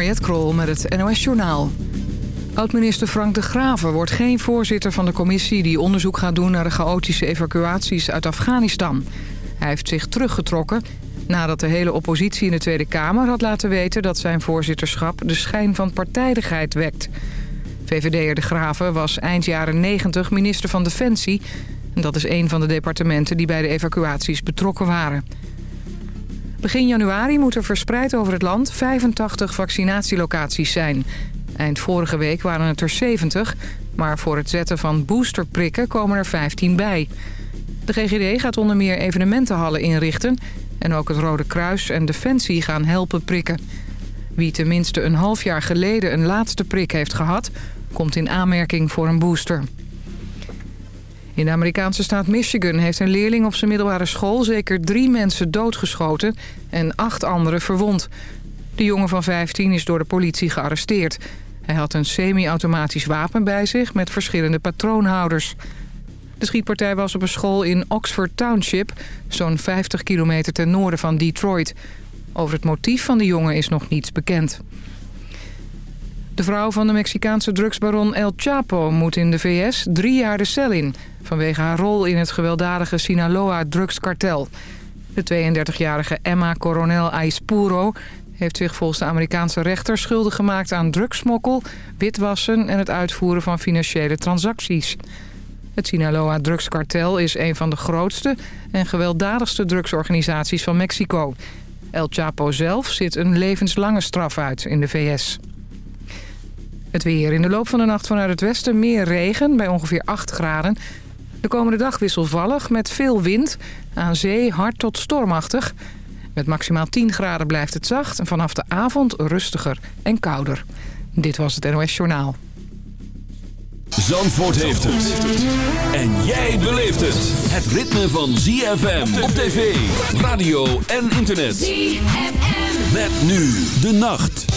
Mariette Krol met het NOS Journaal. Oud-minister Frank de Graven wordt geen voorzitter van de commissie... die onderzoek gaat doen naar de chaotische evacuaties uit Afghanistan. Hij heeft zich teruggetrokken nadat de hele oppositie in de Tweede Kamer had laten weten... dat zijn voorzitterschap de schijn van partijdigheid wekt. VVD'er de Graven was eind jaren 90 minister van Defensie... en dat is een van de departementen die bij de evacuaties betrokken waren... Begin januari moeten verspreid over het land 85 vaccinatielocaties zijn. Eind vorige week waren het er 70, maar voor het zetten van boosterprikken komen er 15 bij. De GGD gaat onder meer evenementenhallen inrichten... en ook het Rode Kruis en Defensie gaan helpen prikken. Wie tenminste een half jaar geleden een laatste prik heeft gehad... komt in aanmerking voor een booster. In de Amerikaanse staat Michigan heeft een leerling op zijn middelbare school... zeker drie mensen doodgeschoten en acht anderen verwond. De jongen van 15 is door de politie gearresteerd. Hij had een semi-automatisch wapen bij zich met verschillende patroonhouders. De schietpartij was op een school in Oxford Township... zo'n 50 kilometer ten noorden van Detroit. Over het motief van de jongen is nog niets bekend. De vrouw van de Mexicaanse drugsbaron El Chapo moet in de VS drie jaar de cel in... vanwege haar rol in het gewelddadige Sinaloa-drugskartel. De 32-jarige Emma Coronel Aispuro heeft zich volgens de Amerikaanse rechter schuldig gemaakt aan drugsmokkel, witwassen en het uitvoeren van financiële transacties. Het Sinaloa-drugskartel is een van de grootste en gewelddadigste drugsorganisaties van Mexico. El Chapo zelf zit een levenslange straf uit in de VS. Het weer in de loop van de nacht vanuit het westen meer regen bij ongeveer 8 graden. De komende dag wisselvallig met veel wind. Aan zee hard tot stormachtig. Met maximaal 10 graden blijft het zacht en vanaf de avond rustiger en kouder. Dit was het NOS Journaal. Zandvoort heeft het. En jij beleeft het. Het ritme van ZFM op tv, radio en internet. ZFM. Met nu de nacht.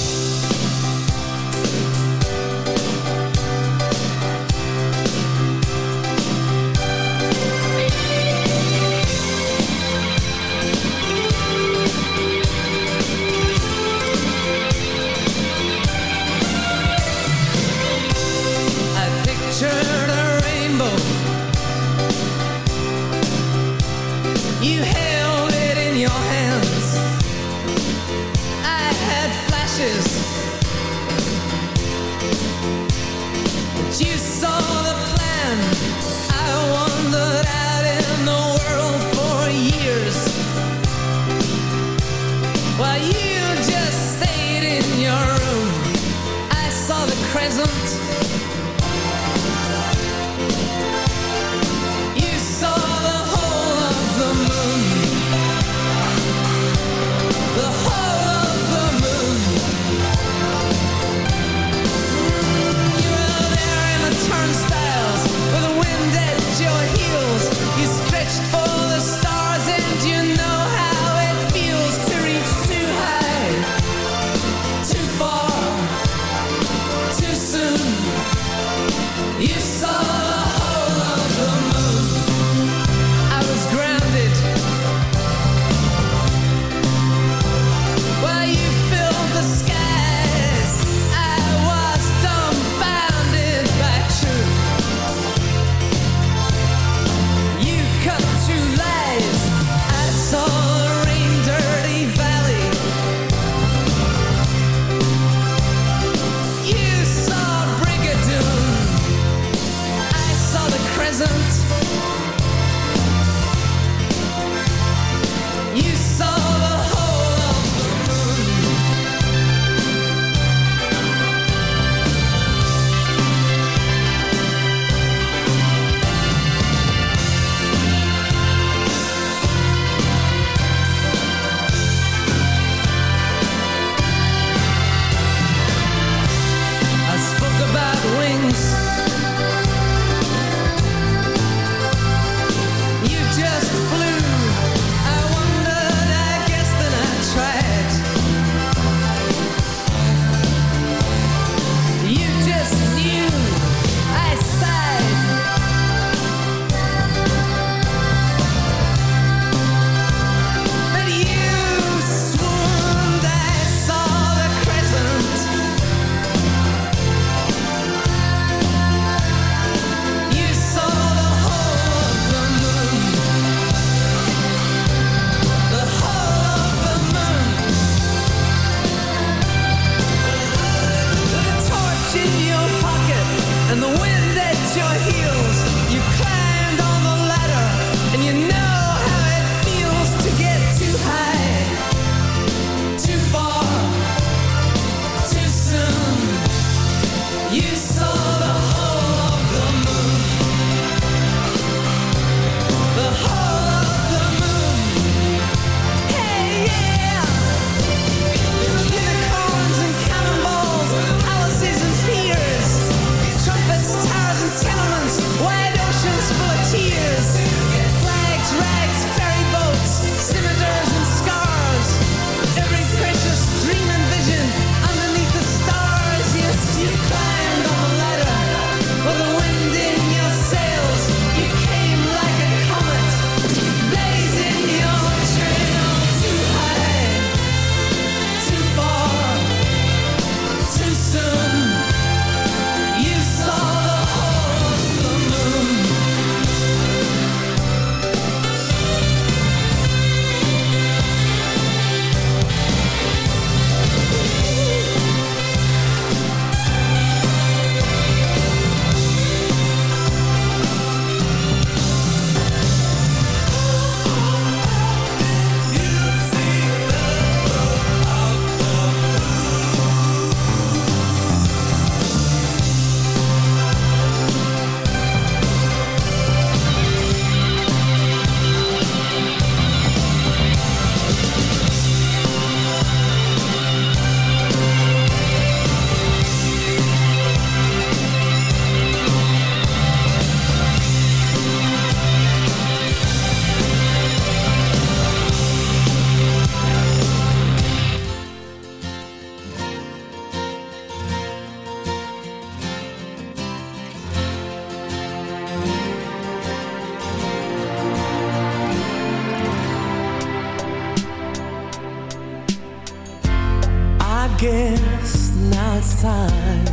I guess now it's time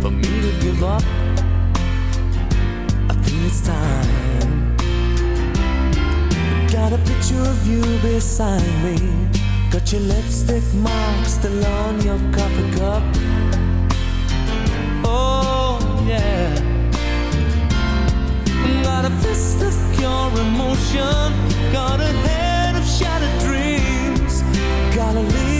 for me to give up. I think it's time. Got a picture of you beside me. Got your lipstick mark still on your coffee cup. Oh, yeah. Got a fist of pure emotion. Got a head of shattered dreams. Gotta leave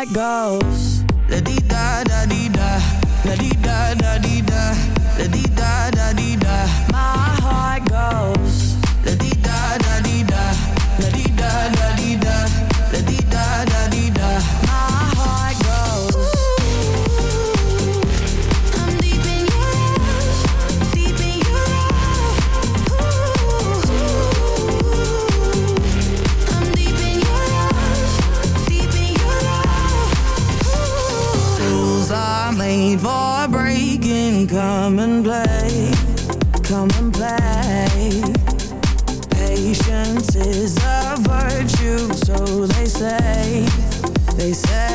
light goes say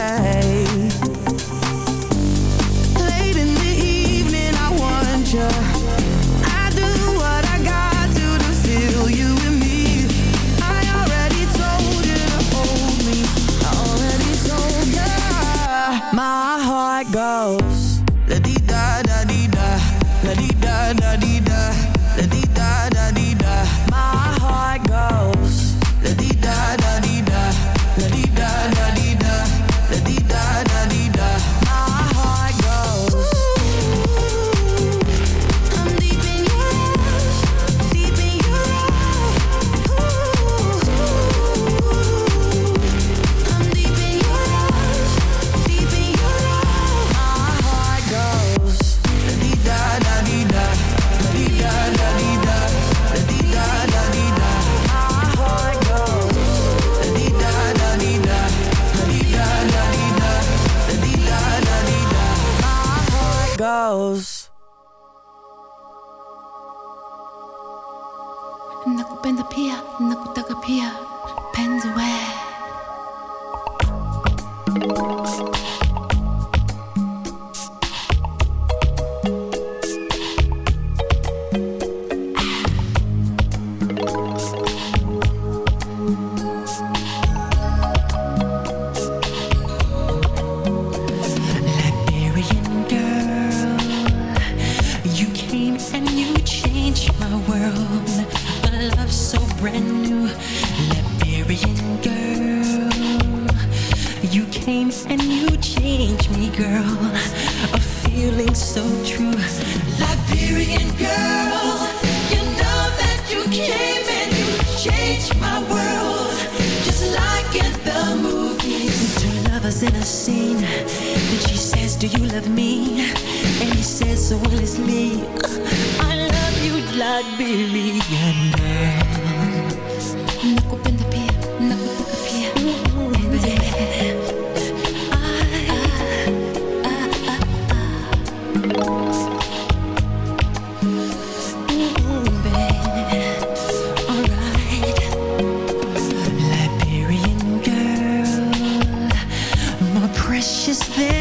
it too,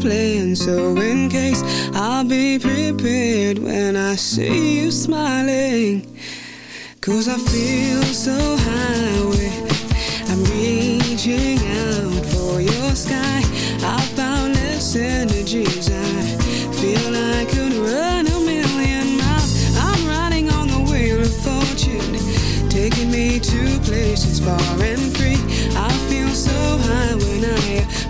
plan So in case I'll be prepared When I see you smiling. Cause I feel so high I'm reaching out for your sky. I found boundless energies. I feel I could run a million miles. I'm riding on the wheel of fortune Taking me to places far and free. I feel so high when I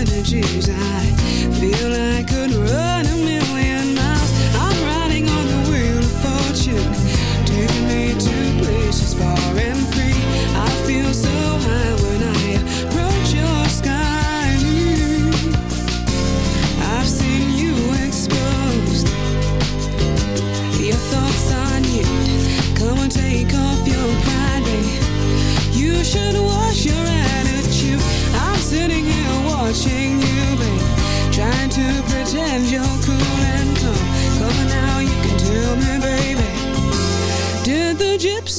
shoes. I feel like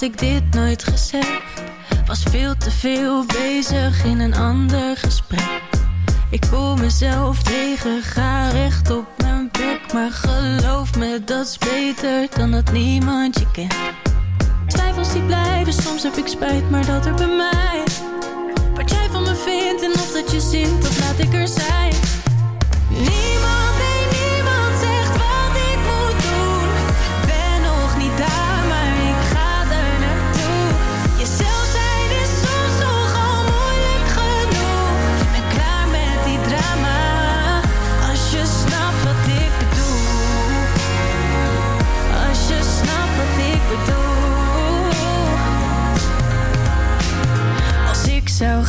Had ik dit nooit gezegd. Was veel te veel bezig in een ander gesprek. Ik kom mezelf tegen,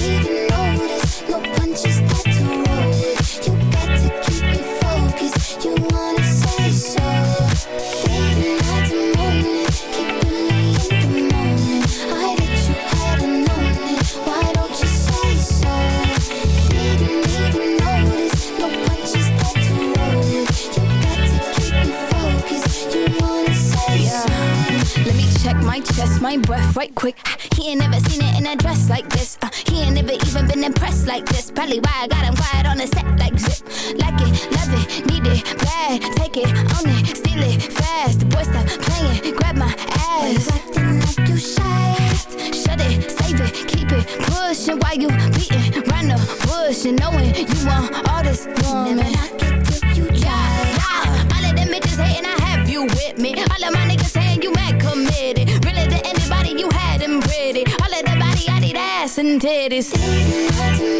Baby it is